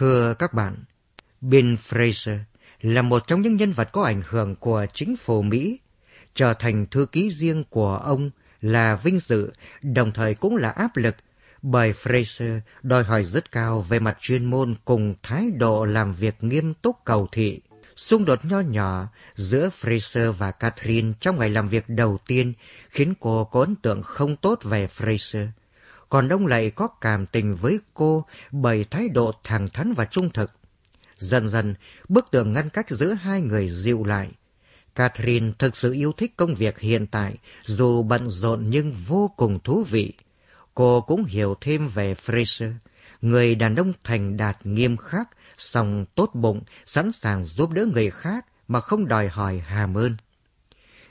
Thưa các bạn, Bill Fraser là một trong những nhân vật có ảnh hưởng của chính phủ Mỹ. Trở thành thư ký riêng của ông là vinh dự, đồng thời cũng là áp lực, bởi Fraser đòi hỏi rất cao về mặt chuyên môn cùng thái độ làm việc nghiêm túc cầu thị. Xung đột nho nhỏ giữa Fraser và Catherine trong ngày làm việc đầu tiên khiến cô có ấn tượng không tốt về Fraser. Còn ông lại có cảm tình với cô bởi thái độ thẳng thắn và trung thực. Dần dần, bức tường ngăn cách giữa hai người dịu lại. Catherine thực sự yêu thích công việc hiện tại, dù bận rộn nhưng vô cùng thú vị. Cô cũng hiểu thêm về Fraser, người đàn ông thành đạt nghiêm khắc, song tốt bụng, sẵn sàng giúp đỡ người khác mà không đòi hỏi hàm ơn.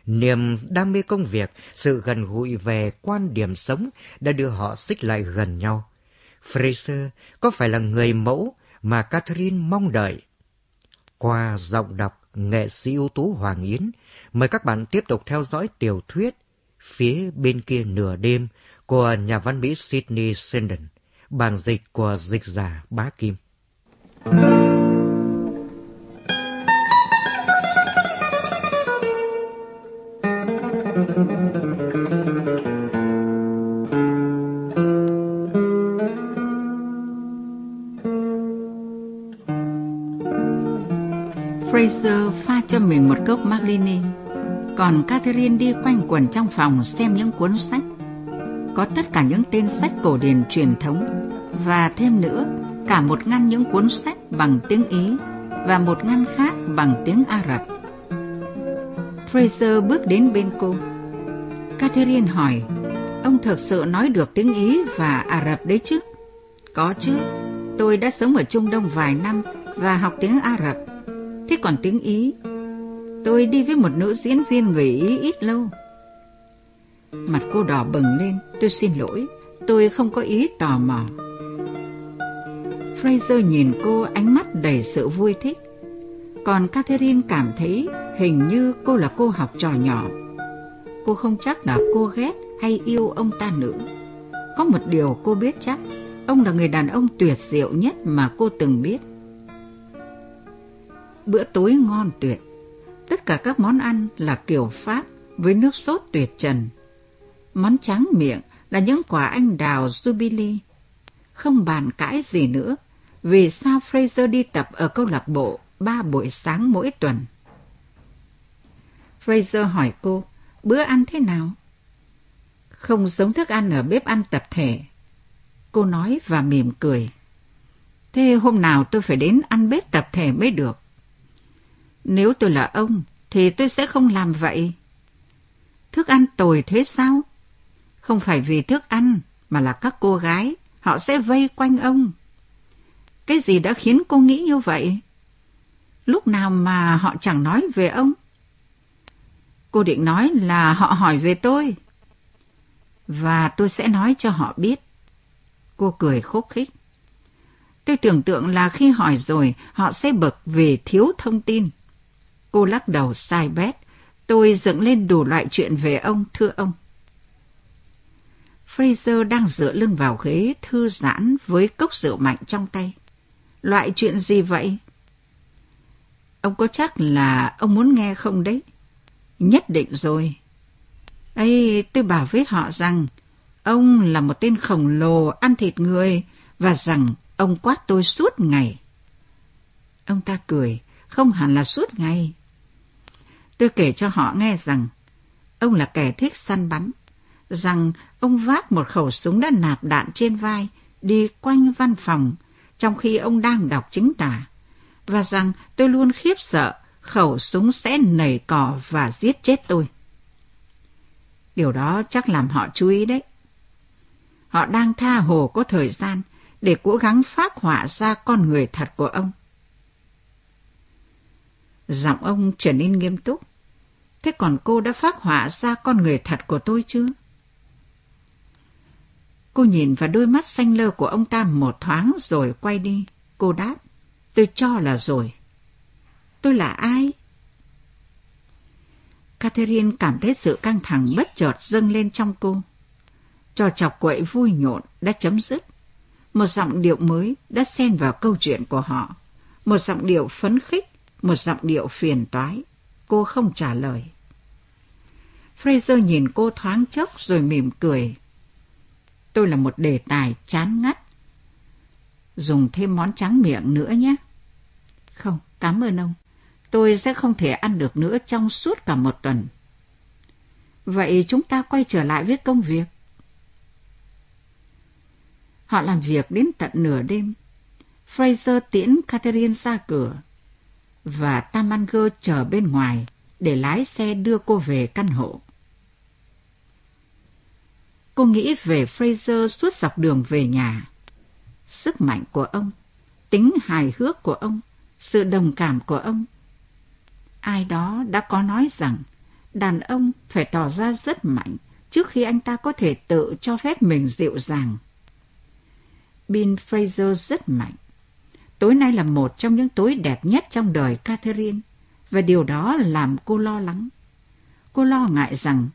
Niềm đam mê công việc, sự gần gũi về quan điểm sống đã đưa họ xích lại gần nhau. Fraser có phải là người mẫu mà Catherine mong đợi? Qua giọng đọc nghệ sĩ ưu tú Hoàng Yến, mời các bạn tiếp tục theo dõi tiểu thuyết Phía bên kia nửa đêm của nhà văn Mỹ Sydney Sheldon, bản dịch của dịch giả Bá Kim. Fraser mình một cốc Marlini, còn Catherine đi quanh quẩn trong phòng xem những cuốn sách. Có tất cả những tên sách cổ điển truyền thống và thêm nữa cả một ngăn những cuốn sách bằng tiếng Ý và một ngăn khác bằng tiếng Ả Rập. Fraser bước đến bên cô. Catherine hỏi, ông thật sự nói được tiếng Ý và Ả Rập đấy chứ? Có chứ, tôi đã sống ở Trung Đông vài năm và học tiếng Ả Rập. Thế còn tiếng Ý? Tôi đi với một nữ diễn viên người Ý ít lâu. Mặt cô đỏ bừng lên, tôi xin lỗi, tôi không có ý tò mò. Fraser nhìn cô ánh mắt đầy sự vui thích. Còn Catherine cảm thấy hình như cô là cô học trò nhỏ. Cô không chắc là cô ghét hay yêu ông ta nữa. Có một điều cô biết chắc, ông là người đàn ông tuyệt diệu nhất mà cô từng biết. Bữa tối ngon tuyệt. Tất cả các món ăn là kiểu Pháp với nước sốt tuyệt trần. Món tráng miệng là những quả anh đào Jubilee. Không bàn cãi gì nữa vì sao Fraser đi tập ở câu lạc bộ ba buổi sáng mỗi tuần. Fraser hỏi cô, bữa ăn thế nào? Không giống thức ăn ở bếp ăn tập thể. Cô nói và mỉm cười. Thế hôm nào tôi phải đến ăn bếp tập thể mới được. Nếu tôi là ông, thì tôi sẽ không làm vậy. Thức ăn tồi thế sao? Không phải vì thức ăn, mà là các cô gái, họ sẽ vây quanh ông. Cái gì đã khiến cô nghĩ như vậy? Lúc nào mà họ chẳng nói về ông? Cô định nói là họ hỏi về tôi. Và tôi sẽ nói cho họ biết. Cô cười khúc khích. Tôi tưởng tượng là khi hỏi rồi, họ sẽ bực vì thiếu thông tin. Cô lắc đầu sai bét. Tôi dựng lên đủ loại chuyện về ông, thưa ông. Fraser đang dựa lưng vào ghế thư giãn với cốc rượu mạnh trong tay. Loại chuyện gì vậy? Ông có chắc là ông muốn nghe không đấy? Nhất định rồi. ấy tôi bảo với họ rằng ông là một tên khổng lồ ăn thịt người và rằng ông quát tôi suốt ngày. Ông ta cười, không hẳn là suốt ngày. Tôi kể cho họ nghe rằng ông là kẻ thích săn bắn, rằng ông vác một khẩu súng đã nạp đạn trên vai đi quanh văn phòng trong khi ông đang đọc chính tả, và rằng tôi luôn khiếp sợ khẩu súng sẽ nảy cỏ và giết chết tôi. Điều đó chắc làm họ chú ý đấy. Họ đang tha hồ có thời gian để cố gắng phát họa ra con người thật của ông. Giọng ông trở nên nghiêm túc. Thế còn cô đã phát họa ra con người thật của tôi chưa? Cô nhìn vào đôi mắt xanh lơ của ông ta một thoáng rồi quay đi. Cô đáp, tôi cho là rồi. Tôi là ai? Catherine cảm thấy sự căng thẳng bất chợt dâng lên trong cô. Trò chọc quậy vui nhộn đã chấm dứt. một giọng điệu mới đã xen vào câu chuyện của họ. Một giọng điệu phấn khích, một giọng điệu phiền toái. Cô không trả lời. Fraser nhìn cô thoáng chốc rồi mỉm cười. Tôi là một đề tài chán ngắt. Dùng thêm món trắng miệng nữa nhé. Không, cảm ơn ông. Tôi sẽ không thể ăn được nữa trong suốt cả một tuần. Vậy chúng ta quay trở lại với công việc. Họ làm việc đến tận nửa đêm. Fraser tiễn Catherine ra cửa và Tamanger chờ bên ngoài để lái xe đưa cô về căn hộ. Cô nghĩ về Fraser suốt dọc đường về nhà. Sức mạnh của ông, tính hài hước của ông, sự đồng cảm của ông. Ai đó đã có nói rằng đàn ông phải tỏ ra rất mạnh trước khi anh ta có thể tự cho phép mình dịu dàng. Bill Fraser rất mạnh. Tối nay là một trong những tối đẹp nhất trong đời Catherine, và điều đó làm cô lo lắng. Cô lo ngại rằng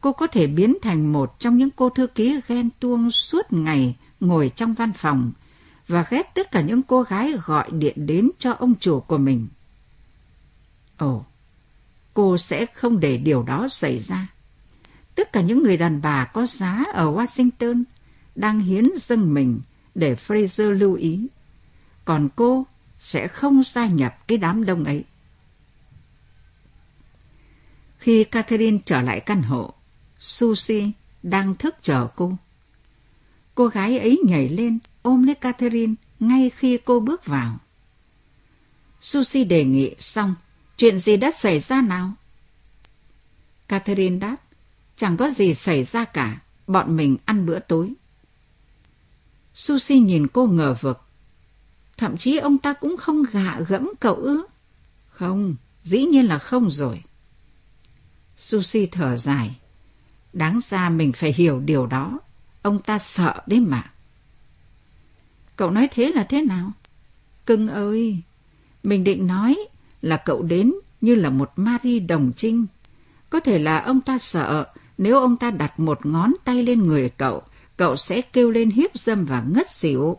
cô có thể biến thành một trong những cô thư ký ghen tuông suốt ngày ngồi trong văn phòng và ghét tất cả những cô gái gọi điện đến cho ông chủ của mình. Ồ, cô sẽ không để điều đó xảy ra. Tất cả những người đàn bà có giá ở Washington đang hiến dâng mình để Fraser lưu ý. Còn cô sẽ không gia nhập cái đám đông ấy. Khi Catherine trở lại căn hộ, Susie đang thức chờ cô. Cô gái ấy nhảy lên ôm lấy Catherine ngay khi cô bước vào. Susie đề nghị xong, chuyện gì đã xảy ra nào? Catherine đáp, chẳng có gì xảy ra cả, bọn mình ăn bữa tối. Susie nhìn cô ngờ vực. Thậm chí ông ta cũng không gạ gẫm cậu ư? Không, dĩ nhiên là không rồi. susi thở dài. Đáng ra mình phải hiểu điều đó. Ông ta sợ đấy mà. Cậu nói thế là thế nào? Cưng ơi, mình định nói là cậu đến như là một Marie đồng trinh. Có thể là ông ta sợ nếu ông ta đặt một ngón tay lên người cậu, cậu sẽ kêu lên hiếp dâm và ngất xỉu.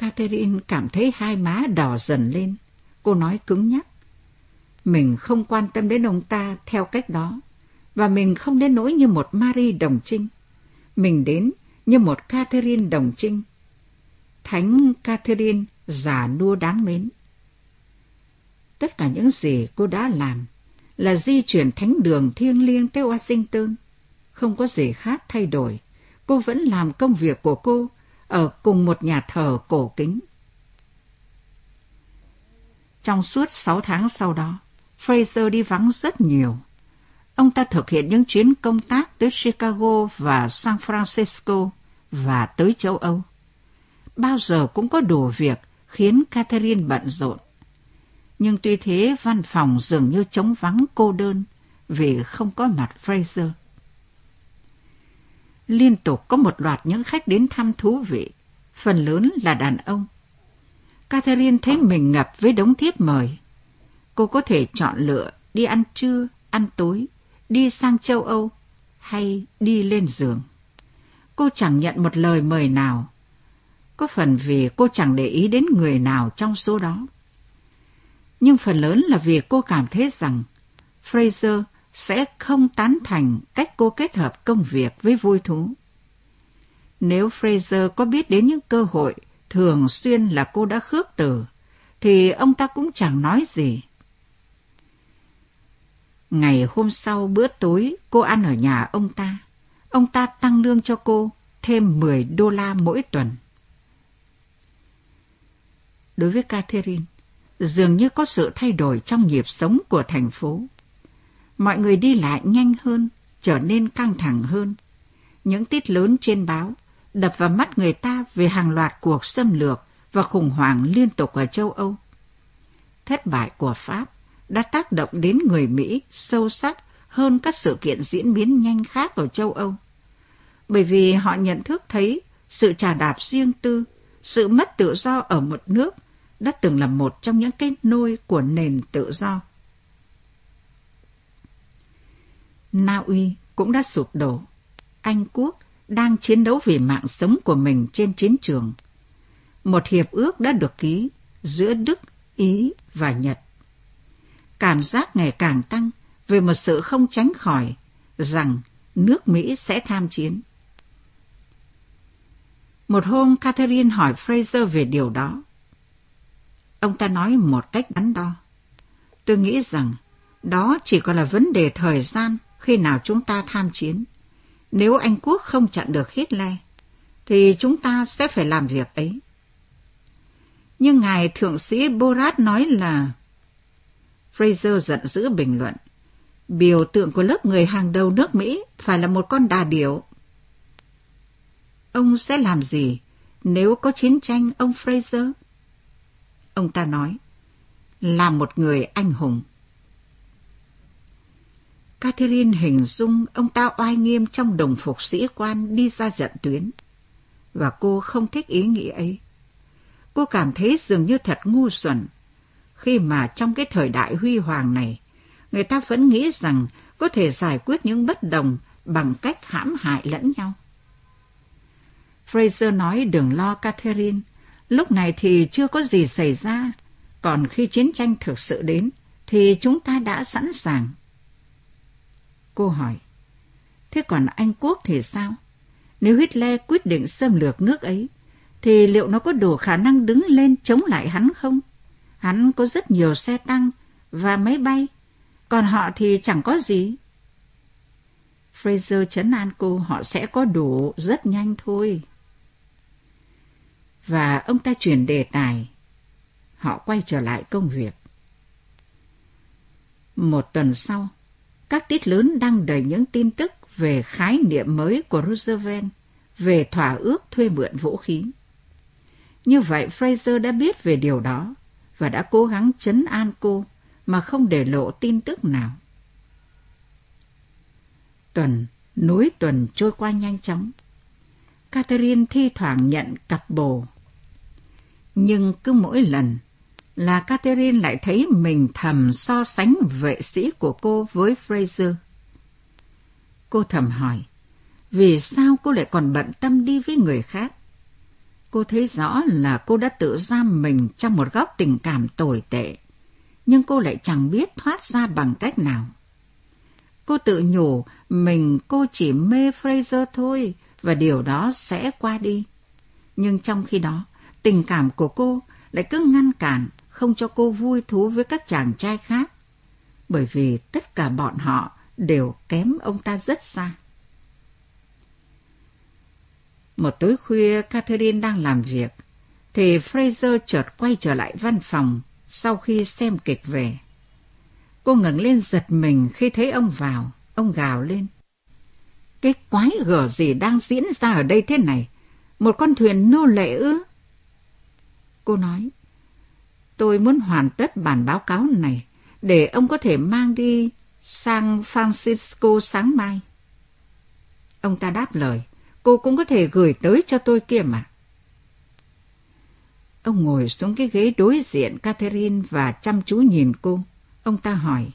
Catherine cảm thấy hai má đỏ dần lên. Cô nói cứng nhắc. Mình không quan tâm đến ông ta theo cách đó, và mình không đến nỗi như một Marie đồng trinh. Mình đến như một Catherine đồng trinh. Thánh Catherine giả nua đáng mến. Tất cả những gì cô đã làm là di chuyển thánh đường thiêng liêng tới Washington. Không có gì khác thay đổi. Cô vẫn làm công việc của cô ở cùng một nhà thờ cổ kính. Trong suốt sáu tháng sau đó, Fraser đi vắng rất nhiều. Ông ta thực hiện những chuyến công tác tới Chicago và San Francisco và tới châu Âu. Bao giờ cũng có đủ việc khiến Catherine bận rộn. Nhưng tuy thế văn phòng dường như trống vắng cô đơn vì không có mặt Fraser. Liên tục có một loạt những khách đến thăm thú vị, phần lớn là đàn ông. Catherine thấy mình ngập với đống thiếp mời. Cô có thể chọn lựa đi ăn trưa, ăn tối, đi sang châu Âu hay đi lên giường. Cô chẳng nhận một lời mời nào. Có phần vì cô chẳng để ý đến người nào trong số đó. Nhưng phần lớn là vì cô cảm thấy rằng Fraser sẽ không tán thành cách cô kết hợp công việc với vui thú. Nếu Fraser có biết đến những cơ hội thường xuyên là cô đã khước từ, thì ông ta cũng chẳng nói gì. Ngày hôm sau bữa tối cô ăn ở nhà ông ta. Ông ta tăng lương cho cô thêm 10 đô la mỗi tuần. Đối với Catherine, dường như có sự thay đổi trong nhịp sống của thành phố. Mọi người đi lại nhanh hơn, trở nên căng thẳng hơn. Những tít lớn trên báo đập vào mắt người ta về hàng loạt cuộc xâm lược và khủng hoảng liên tục ở châu Âu. Thất bại của Pháp đã tác động đến người Mỹ sâu sắc hơn các sự kiện diễn biến nhanh khác ở châu Âu. Bởi vì họ nhận thức thấy sự trà đạp riêng tư, sự mất tự do ở một nước đã từng là một trong những cái nôi của nền tự do. Na Uy cũng đã sụp đổ. Anh Quốc đang chiến đấu vì mạng sống của mình trên chiến trường. Một hiệp ước đã được ký giữa Đức, Ý và Nhật. Cảm giác ngày càng tăng về một sự không tránh khỏi rằng nước Mỹ sẽ tham chiến. Một hôm Catherine hỏi Fraser về điều đó. Ông ta nói một cách đắn đo. Tôi nghĩ rằng đó chỉ còn là vấn đề thời gian khi nào chúng ta tham chiến. Nếu Anh Quốc không chặn được Hitler, thì chúng ta sẽ phải làm việc ấy. Nhưng Ngài Thượng sĩ Borat nói là... Fraser giận dữ bình luận. Biểu tượng của lớp người hàng đầu nước Mỹ phải là một con đà điểu. Ông sẽ làm gì nếu có chiến tranh, ông Fraser? Ông ta nói, là một người anh hùng. Catherine hình dung ông ta oai nghiêm trong đồng phục sĩ quan đi ra trận tuyến. Và cô không thích ý nghĩ ấy. Cô cảm thấy dường như thật ngu xuẩn khi mà trong cái thời đại huy hoàng này, người ta vẫn nghĩ rằng có thể giải quyết những bất đồng bằng cách hãm hại lẫn nhau. Fraser nói đừng lo Catherine, lúc này thì chưa có gì xảy ra, còn khi chiến tranh thực sự đến thì chúng ta đã sẵn sàng. Cô hỏi, thế còn Anh Quốc thì sao? Nếu Hitler quyết định xâm lược nước ấy, thì liệu nó có đủ khả năng đứng lên chống lại hắn không? Hắn có rất nhiều xe tăng và máy bay, còn họ thì chẳng có gì. Fraser chấn an cô họ sẽ có đủ rất nhanh thôi. Và ông ta chuyển đề tài. Họ quay trở lại công việc. Một tuần sau, các tiết lớn đăng đầy những tin tức về khái niệm mới của Roosevelt về thỏa ước thuê mượn vũ khí. Như vậy Fraser đã biết về điều đó và đã cố gắng chấn an cô mà không để lộ tin tức nào. Tuần, nối tuần trôi qua nhanh chóng. Catherine thi thoảng nhận cặp bồ. Nhưng cứ mỗi lần là Catherine lại thấy mình thầm so sánh vệ sĩ của cô với Fraser. Cô thầm hỏi, vì sao cô lại còn bận tâm đi với người khác? Cô thấy rõ là cô đã tự giam mình trong một góc tình cảm tồi tệ, nhưng cô lại chẳng biết thoát ra bằng cách nào. Cô tự nhủ mình cô chỉ mê Fraser thôi và điều đó sẽ qua đi. Nhưng trong khi đó, tình cảm của cô lại cứ ngăn cản không cho cô vui thú với các chàng trai khác, bởi vì tất cả bọn họ đều kém ông ta rất xa. Một tối khuya, Catherine đang làm việc, thì Fraser chợt quay trở lại văn phòng sau khi xem kịch về. Cô ngẩng lên giật mình khi thấy ông vào, ông gào lên. Cái quái gở gì đang diễn ra ở đây thế này? Một con thuyền nô lệ ư? Cô nói, tôi muốn hoàn tất bản báo cáo này để ông có thể mang đi sang Francisco sáng mai. Ông ta đáp lời, cô cũng có thể gửi tới cho tôi kia mà. Ông ngồi xuống cái ghế đối diện Catherine và chăm chú nhìn cô. Ông ta hỏi,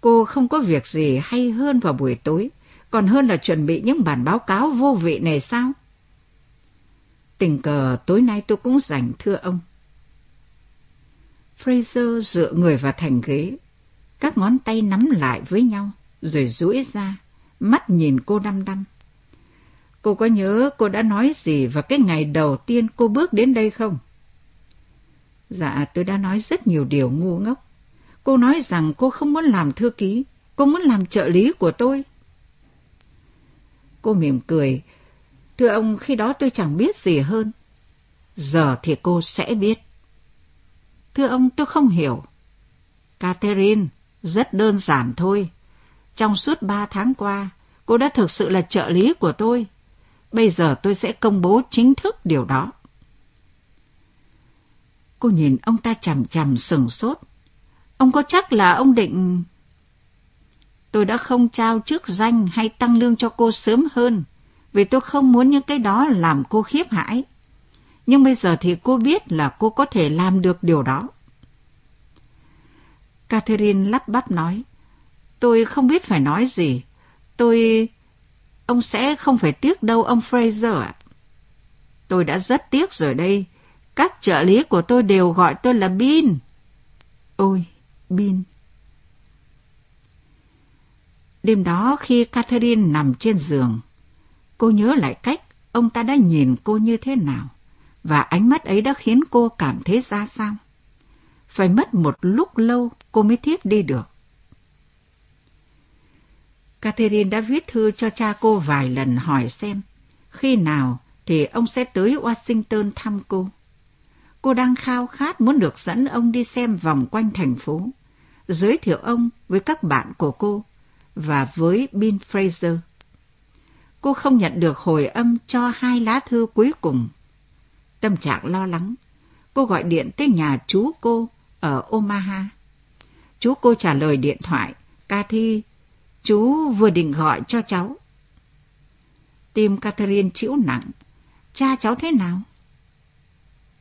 cô không có việc gì hay hơn vào buổi tối, còn hơn là chuẩn bị những bản báo cáo vô vị này sao? Tình cờ tối nay tôi cũng rảnh thưa ông. Fraser dựa người vào thành ghế, các ngón tay nắm lại với nhau, rồi duỗi ra, mắt nhìn cô đăm đăm. Cô có nhớ cô đã nói gì vào cái ngày đầu tiên cô bước đến đây không? Dạ, tôi đã nói rất nhiều điều ngu ngốc. Cô nói rằng cô không muốn làm thư ký, cô muốn làm trợ lý của tôi. Cô mỉm cười. Thưa ông, khi đó tôi chẳng biết gì hơn. Giờ thì cô sẽ biết. Thưa ông, tôi không hiểu. Catherine, rất đơn giản thôi. Trong suốt ba tháng qua, cô đã thực sự là trợ lý của tôi. Bây giờ tôi sẽ công bố chính thức điều đó. Cô nhìn ông ta chằm chằm sừng sốt. Ông có chắc là ông định... Tôi đã không trao chức danh hay tăng lương cho cô sớm hơn, vì tôi không muốn những cái đó làm cô khiếp hãi nhưng bây giờ thì cô biết là cô có thể làm được điều đó. Catherine lắp bắp nói, tôi không biết phải nói gì. Tôi... ông sẽ không phải tiếc đâu ông Fraser ạ. Tôi đã rất tiếc rồi đây. Các trợ lý của tôi đều gọi tôi là Bin. Ôi, Bin. Đêm đó khi Catherine nằm trên giường, cô nhớ lại cách ông ta đã nhìn cô như thế nào, và ánh mắt ấy đã khiến cô cảm thấy ra sao. Phải mất một lúc lâu cô mới thiết đi được. Catherine đã viết thư cho cha cô vài lần hỏi xem khi nào thì ông sẽ tới Washington thăm cô. Cô đang khao khát muốn được dẫn ông đi xem vòng quanh thành phố, giới thiệu ông với các bạn của cô và với Bill Fraser. Cô không nhận được hồi âm cho hai lá thư cuối cùng. Tâm trạng lo lắng, cô gọi điện tới nhà chú cô ở Omaha. Chú cô trả lời điện thoại, Cathy, chú vừa định gọi cho cháu. Tim Catherine chịu nặng. Cha cháu thế nào?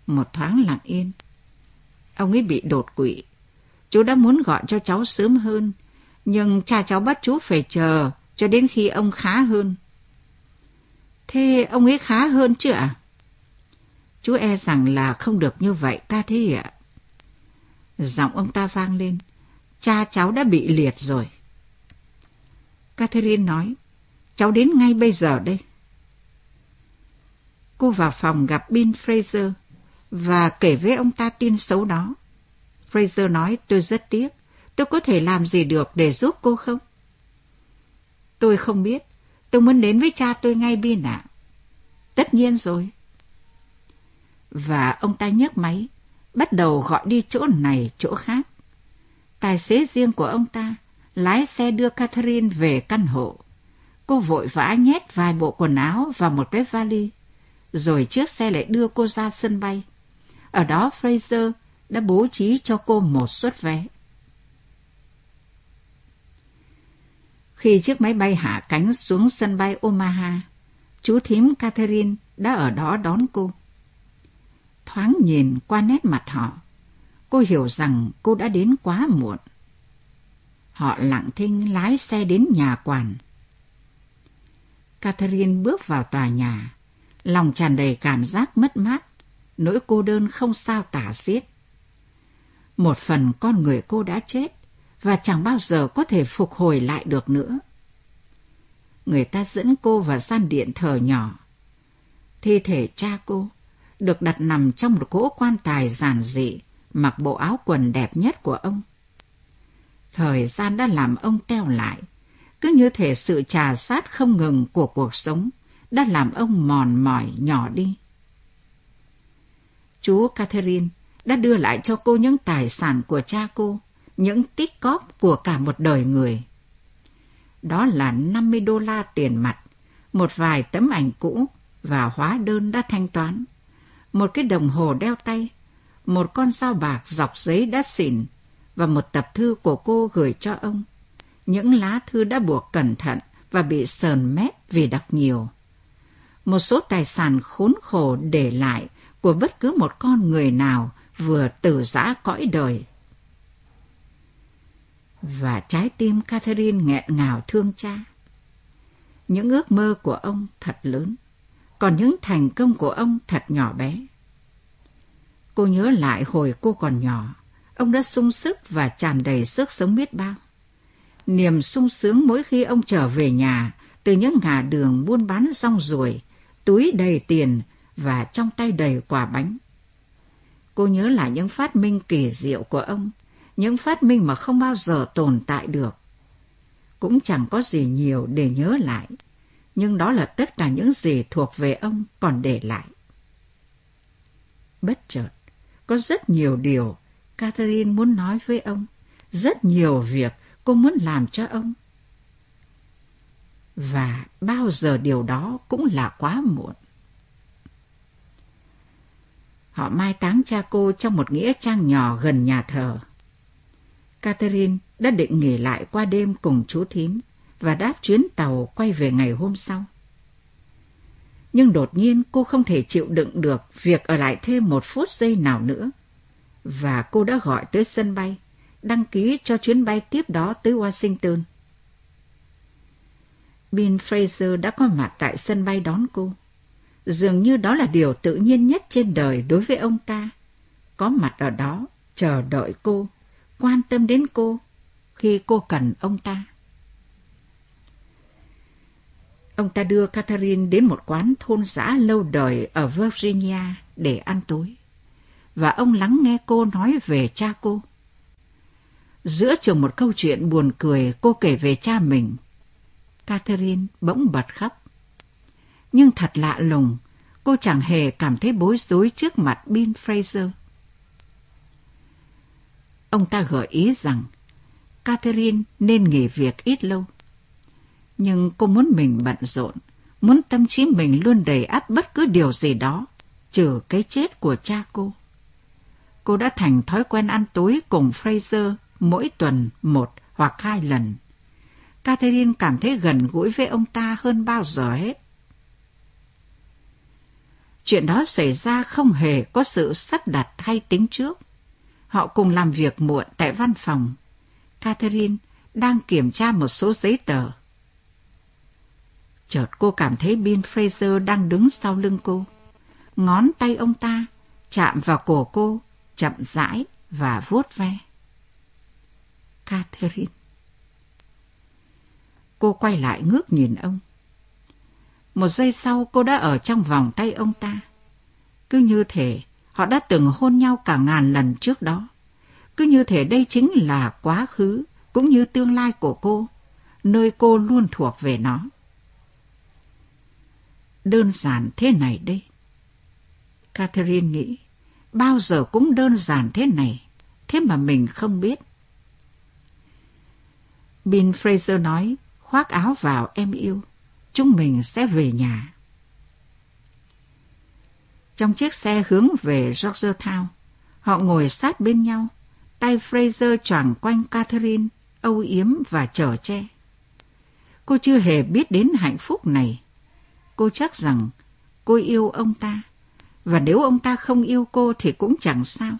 Một thoáng lặng yên. Ông ấy bị đột quỵ. Chú đã muốn gọi cho cháu sớm hơn, nhưng cha cháu bắt chú phải chờ cho đến khi ông khá hơn. Thế ông ấy khá hơn chứ ạ? Chú e rằng là không được như vậy ta thế ạ. Giọng ông ta vang lên. Cha cháu đã bị liệt rồi. Catherine nói, cháu đến ngay bây giờ đây. Cô vào phòng gặp Bill Fraser và kể với ông ta tin xấu đó. Fraser nói tôi rất tiếc, tôi có thể làm gì được để giúp cô không? Tôi không biết, tôi muốn đến với cha tôi ngay Bill ạ. Tất nhiên rồi. Và ông ta nhấc máy, bắt đầu gọi đi chỗ này chỗ khác. Tài xế riêng của ông ta lái xe đưa Catherine về căn hộ. Cô vội vã nhét vài bộ quần áo vào một cái vali, rồi chiếc xe lại đưa cô ra sân bay. Ở đó Fraser đã bố trí cho cô một suất vé. Khi chiếc máy bay hạ cánh xuống sân bay Omaha, chú thím Catherine đã ở đó đón cô. Thoáng nhìn qua nét mặt họ, cô hiểu rằng cô đã đến quá muộn. Họ lặng thinh lái xe đến nhà quản. Catherine bước vào tòa nhà, lòng tràn đầy cảm giác mất mát, nỗi cô đơn không sao tả xiết. Một phần con người cô đã chết và chẳng bao giờ có thể phục hồi lại được nữa. Người ta dẫn cô vào gian điện thờ nhỏ. Thi thể cha cô được đặt nằm trong một cỗ quan tài giản dị, mặc bộ áo quần đẹp nhất của ông. Thời gian đã làm ông teo lại, cứ như thể sự trà sát không ngừng của cuộc sống đã làm ông mòn mỏi nhỏ đi. Chú Catherine đã đưa lại cho cô những tài sản của cha cô, những tích cóp của cả một đời người. Đó là 50 đô la tiền mặt, một vài tấm ảnh cũ và hóa đơn đã thanh toán, một cái đồng hồ đeo tay, một con dao bạc dọc giấy đã xỉn và một tập thư của cô gửi cho ông. Những lá thư đã buộc cẩn thận và bị sờn mép vì đọc nhiều. Một số tài sản khốn khổ để lại của bất cứ một con người nào vừa từ giã cõi đời. Và trái tim Catherine nghẹn ngào thương cha. Những ước mơ của ông thật lớn, còn những thành công của ông thật nhỏ bé. Cô nhớ lại hồi cô còn nhỏ, ông đã sung sức và tràn đầy sức sống biết bao. Niềm sung sướng mỗi khi ông trở về nhà từ những ngả đường buôn bán rong ruổi, túi đầy tiền và trong tay đầy quả bánh. Cô nhớ lại những phát minh kỳ diệu của ông, những phát minh mà không bao giờ tồn tại được. Cũng chẳng có gì nhiều để nhớ lại, nhưng đó là tất cả những gì thuộc về ông còn để lại. Bất chợt, có rất nhiều điều Catherine muốn nói với ông, rất nhiều việc cô muốn làm cho ông. Và bao giờ điều đó cũng là quá muộn. Họ mai táng cha cô trong một nghĩa trang nhỏ gần nhà thờ. Catherine đã định nghỉ lại qua đêm cùng chú thím và đáp chuyến tàu quay về ngày hôm sau. Nhưng đột nhiên cô không thể chịu đựng được việc ở lại thêm một phút giây nào nữa và cô đã gọi tới sân bay, đăng ký cho chuyến bay tiếp đó tới Washington. Bill Fraser đã có mặt tại sân bay đón cô. Dường như đó là điều tự nhiên nhất trên đời đối với ông ta. Có mặt ở đó, chờ đợi cô, quan tâm đến cô khi cô cần ông ta. Ông ta đưa Catherine đến một quán thôn xã lâu đời ở Virginia để ăn tối. Và ông lắng nghe cô nói về cha cô. Giữa chừng một câu chuyện buồn cười cô kể về cha mình. Catherine bỗng bật khóc. Nhưng thật lạ lùng, cô chẳng hề cảm thấy bối rối trước mặt Bill Fraser. Ông ta gợi ý rằng Catherine nên nghỉ việc ít lâu nhưng cô muốn mình bận rộn, muốn tâm trí mình luôn đầy áp bất cứ điều gì đó, trừ cái chết của cha cô. Cô đã thành thói quen ăn tối cùng Fraser mỗi tuần một hoặc hai lần. Catherine cảm thấy gần gũi với ông ta hơn bao giờ hết. Chuyện đó xảy ra không hề có sự sắp đặt hay tính trước. Họ cùng làm việc muộn tại văn phòng. Catherine đang kiểm tra một số giấy tờ. Chợt cô cảm thấy Bill Fraser đang đứng sau lưng cô. Ngón tay ông ta chạm vào cổ cô, chậm rãi và vuốt ve. Catherine. Cô quay lại ngước nhìn ông. Một giây sau cô đã ở trong vòng tay ông ta. Cứ như thể họ đã từng hôn nhau cả ngàn lần trước đó. Cứ như thể đây chính là quá khứ cũng như tương lai của cô, nơi cô luôn thuộc về nó đơn giản thế này đây. Catherine nghĩ, bao giờ cũng đơn giản thế này, thế mà mình không biết. Bill Fraser nói, khoác áo vào em yêu, chúng mình sẽ về nhà. Trong chiếc xe hướng về Georgetown, họ ngồi sát bên nhau, tay Fraser choàng quanh Catherine, âu yếm và chở che. Cô chưa hề biết đến hạnh phúc này cô chắc rằng cô yêu ông ta. Và nếu ông ta không yêu cô thì cũng chẳng sao.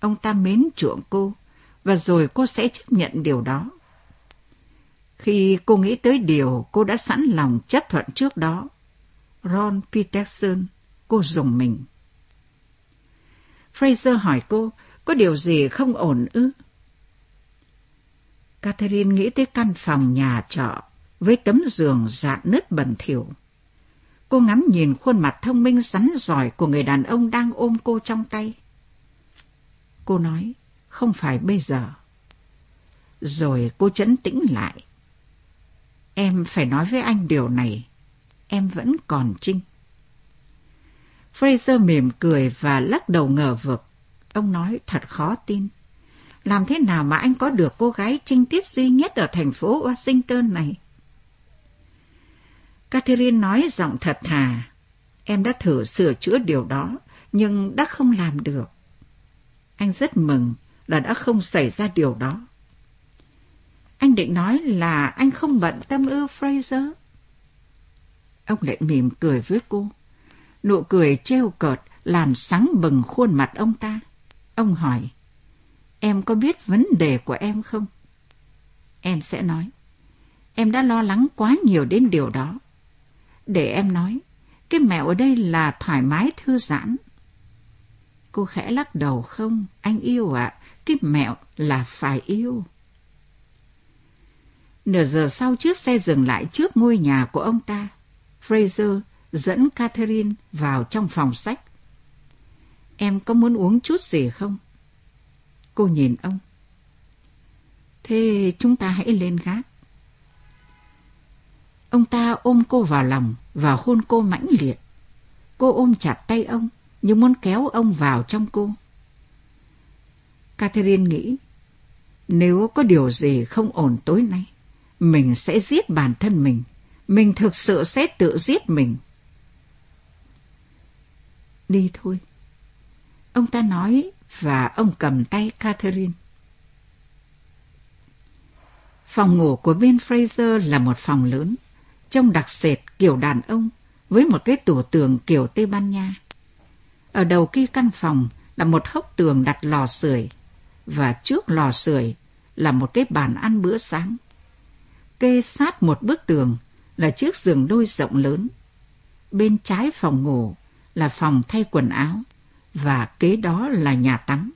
Ông ta mến chuộng cô, và rồi cô sẽ chấp nhận điều đó. Khi cô nghĩ tới điều cô đã sẵn lòng chấp thuận trước đó, Ron Peterson, cô dùng mình. Fraser hỏi cô, có điều gì không ổn ư? Catherine nghĩ tới căn phòng nhà trọ với tấm giường dạn nứt bẩn thỉu. Cô ngắm nhìn khuôn mặt thông minh rắn giỏi của người đàn ông đang ôm cô trong tay. Cô nói, không phải bây giờ. Rồi cô chấn tĩnh lại. Em phải nói với anh điều này. Em vẫn còn trinh. Fraser mỉm cười và lắc đầu ngờ vực. Ông nói thật khó tin. Làm thế nào mà anh có được cô gái trinh tiết duy nhất ở thành phố Washington này? Catherine nói giọng thật thà. Em đã thử sửa chữa điều đó, nhưng đã không làm được. Anh rất mừng là đã không xảy ra điều đó. Anh định nói là anh không bận tâm ư Fraser. Ông lại mỉm cười với cô. Nụ cười trêu cợt làm sáng bừng khuôn mặt ông ta. Ông hỏi, em có biết vấn đề của em không? Em sẽ nói, em đã lo lắng quá nhiều đến điều đó. Để em nói, cái mẹo ở đây là thoải mái thư giãn. Cô khẽ lắc đầu không, anh yêu ạ, cái mẹo là phải yêu. Nửa giờ sau chiếc xe dừng lại trước ngôi nhà của ông ta. Fraser dẫn Catherine vào trong phòng sách. Em có muốn uống chút gì không? Cô nhìn ông. Thế chúng ta hãy lên gác. Ông ta ôm cô vào lòng và hôn cô mãnh liệt. Cô ôm chặt tay ông như muốn kéo ông vào trong cô. Catherine nghĩ, nếu có điều gì không ổn tối nay, mình sẽ giết bản thân mình. Mình thực sự sẽ tự giết mình. Đi thôi. Ông ta nói và ông cầm tay Catherine. Phòng ngủ của Ben Fraser là một phòng lớn trông đặc sệt kiểu đàn ông với một cái tủ tường kiểu Tây Ban Nha. Ở đầu kia căn phòng là một hốc tường đặt lò sưởi và trước lò sưởi là một cái bàn ăn bữa sáng. Kê sát một bức tường là chiếc giường đôi rộng lớn. Bên trái phòng ngủ là phòng thay quần áo và kế đó là nhà tắm.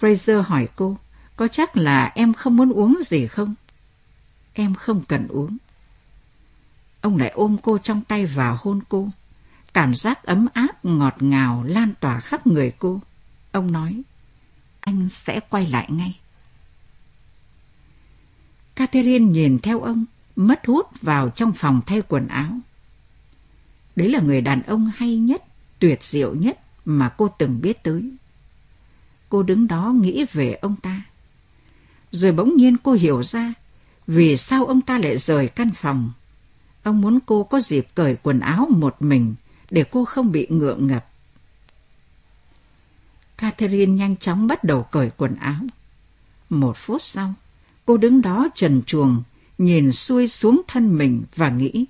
Fraser hỏi cô, có chắc là em không muốn uống gì không? Em không cần uống. Ông lại ôm cô trong tay và hôn cô. Cảm giác ấm áp, ngọt ngào lan tỏa khắp người cô. Ông nói, anh sẽ quay lại ngay. Catherine nhìn theo ông, mất hút vào trong phòng thay quần áo. Đấy là người đàn ông hay nhất, tuyệt diệu nhất mà cô từng biết tới. Cô đứng đó nghĩ về ông ta. Rồi bỗng nhiên cô hiểu ra vì sao ông ta lại rời căn phòng. Ông muốn cô có dịp cởi quần áo một mình để cô không bị ngượng ngập. Catherine nhanh chóng bắt đầu cởi quần áo. Một phút sau, cô đứng đó trần chuồng, nhìn xuôi xuống thân mình và nghĩ.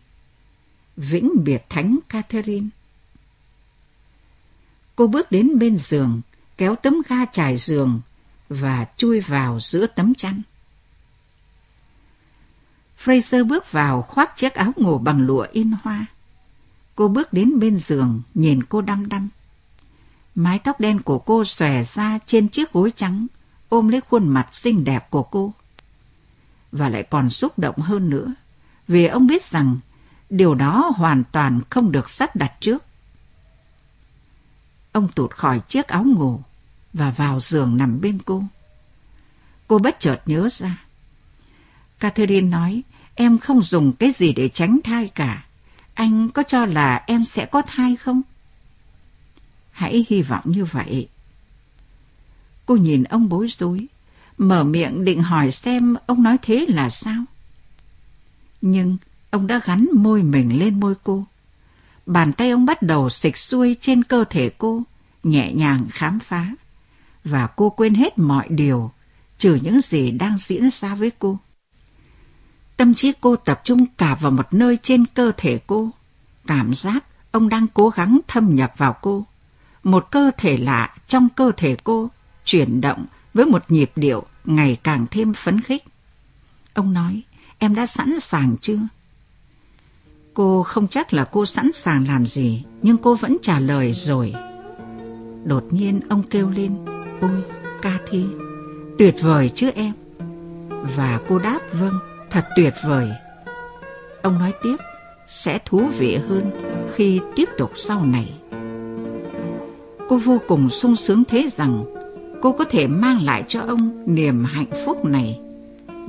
Vĩnh biệt thánh Catherine. Cô bước đến bên giường, kéo tấm ga trải giường và chui vào giữa tấm chăn. Fraser bước vào khoác chiếc áo ngủ bằng lụa in hoa. Cô bước đến bên giường, nhìn cô đăm đăm. Mái tóc đen của cô xòe ra trên chiếc gối trắng, ôm lấy khuôn mặt xinh đẹp của cô. Và lại còn xúc động hơn nữa, vì ông biết rằng điều đó hoàn toàn không được sắp đặt trước. Ông tụt khỏi chiếc áo ngủ và vào giường nằm bên cô. Cô bất chợt nhớ ra. Catherine nói, em không dùng cái gì để tránh thai cả. Anh có cho là em sẽ có thai không? Hãy hy vọng như vậy. Cô nhìn ông bối rối, mở miệng định hỏi xem ông nói thế là sao. Nhưng ông đã gắn môi mình lên môi cô. Bàn tay ông bắt đầu xịch xuôi trên cơ thể cô, nhẹ nhàng khám phá. Và cô quên hết mọi điều, trừ những gì đang diễn ra với cô. Tâm trí cô tập trung cả vào một nơi trên cơ thể cô. Cảm giác ông đang cố gắng thâm nhập vào cô. Một cơ thể lạ trong cơ thể cô chuyển động với một nhịp điệu ngày càng thêm phấn khích. Ông nói, em đã sẵn sàng chưa? Cô không chắc là cô sẵn sàng làm gì, nhưng cô vẫn trả lời rồi. Đột nhiên ông kêu lên, ôi, ca thi, tuyệt vời chứ em. Và cô đáp vâng, thật tuyệt vời. Ông nói tiếp, sẽ thú vị hơn khi tiếp tục sau này. Cô vô cùng sung sướng thế rằng cô có thể mang lại cho ông niềm hạnh phúc này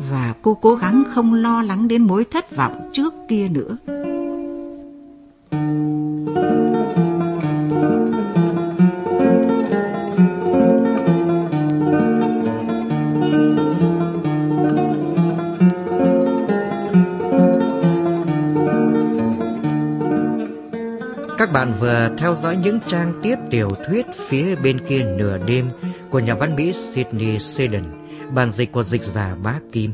và cô cố gắng không lo lắng đến mối thất vọng trước kia nữa. Theo dõi những trang tiếp tiểu thuyết phía bên kia nửa đêm của nhà văn Mỹ Sydney Sheldon, bản dịch của dịch giả Bá Kim.